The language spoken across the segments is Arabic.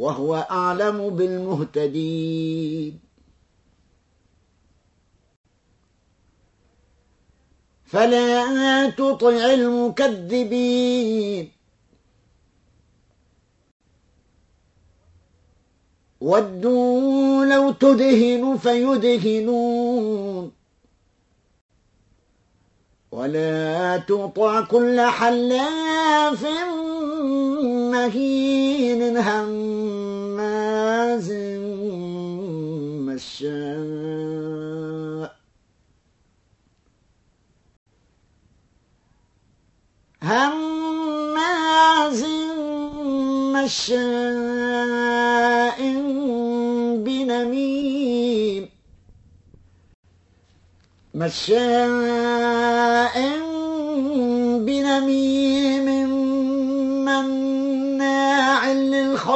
وهو أعلم بالمهتدين. فلا تطع المكذبين. ودوا لو تدهن فيدهنون. ولا تطع كل حلاف مهين هماز مشاء. هماز مشاء بنميم. مشاء بنميم.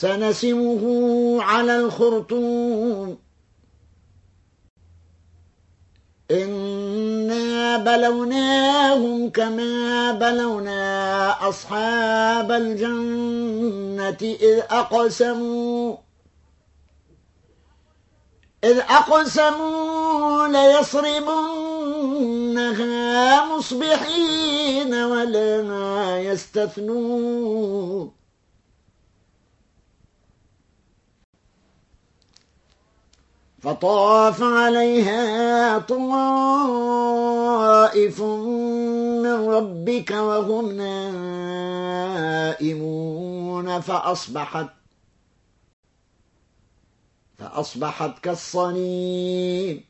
سنسمه على الخرطوم. إنا بلوناهم كما بلونا أصحاب الجنة إذ أقسموا إذ أقسموا ليصرمنها مصبحين ولا يستثنون. فطاف عليها طائف من ربك وهم نائمون فأصبحت فأصبحت كالصنيم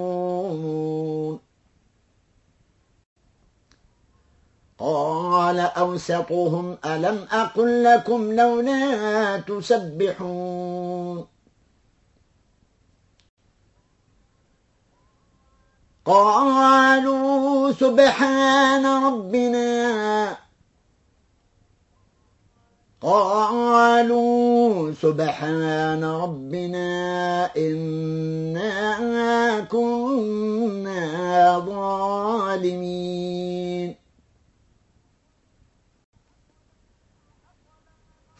قال أوسطهم ألم أقل لكم لولا تسبحون؟ قالوا سبحان ربنا. قالوا سبحان ربنا إنا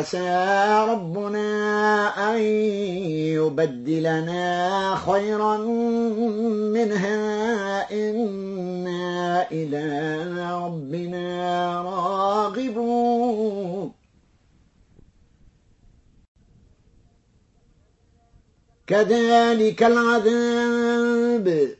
عسى ربنا أن يبدلنا خيرا منها. إنا إلى ربنا راغبون. كذلك العذاب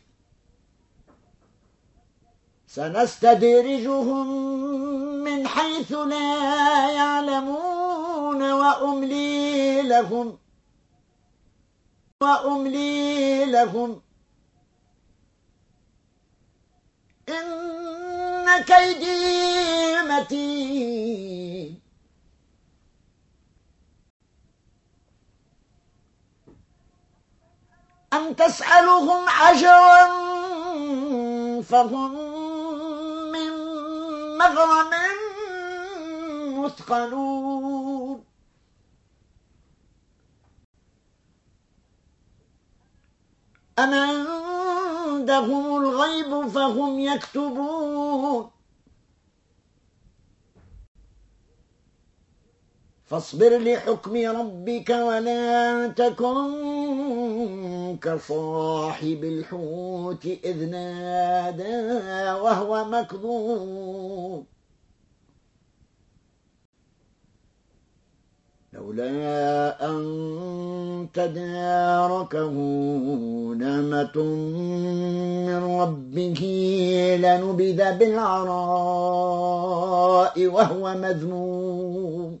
سنستدرجهم من حيث لا يعلمون وأملي لهم وأملي لهم إن كيدي متين أم تسألهم عجرا فهم مغرم مثقلون. أم عندهم الغيب فهم يكتبون. فاصبر لحكم ربك ولا تكن كصاحب الحوت إذ نادى وهو مكظوم لولا أن تداركه نعمة من ربه لنبذ بالعراء وهو مذموم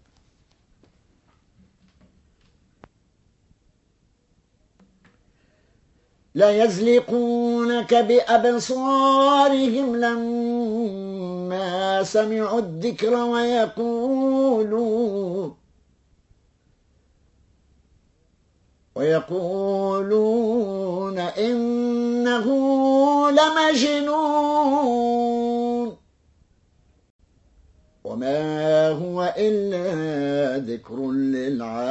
ليزلقونك بأبصارهم لما سمعوا الذكر ويقولون ويقولون إنه لمجنون. وما هو إلا ذكر للعالمين.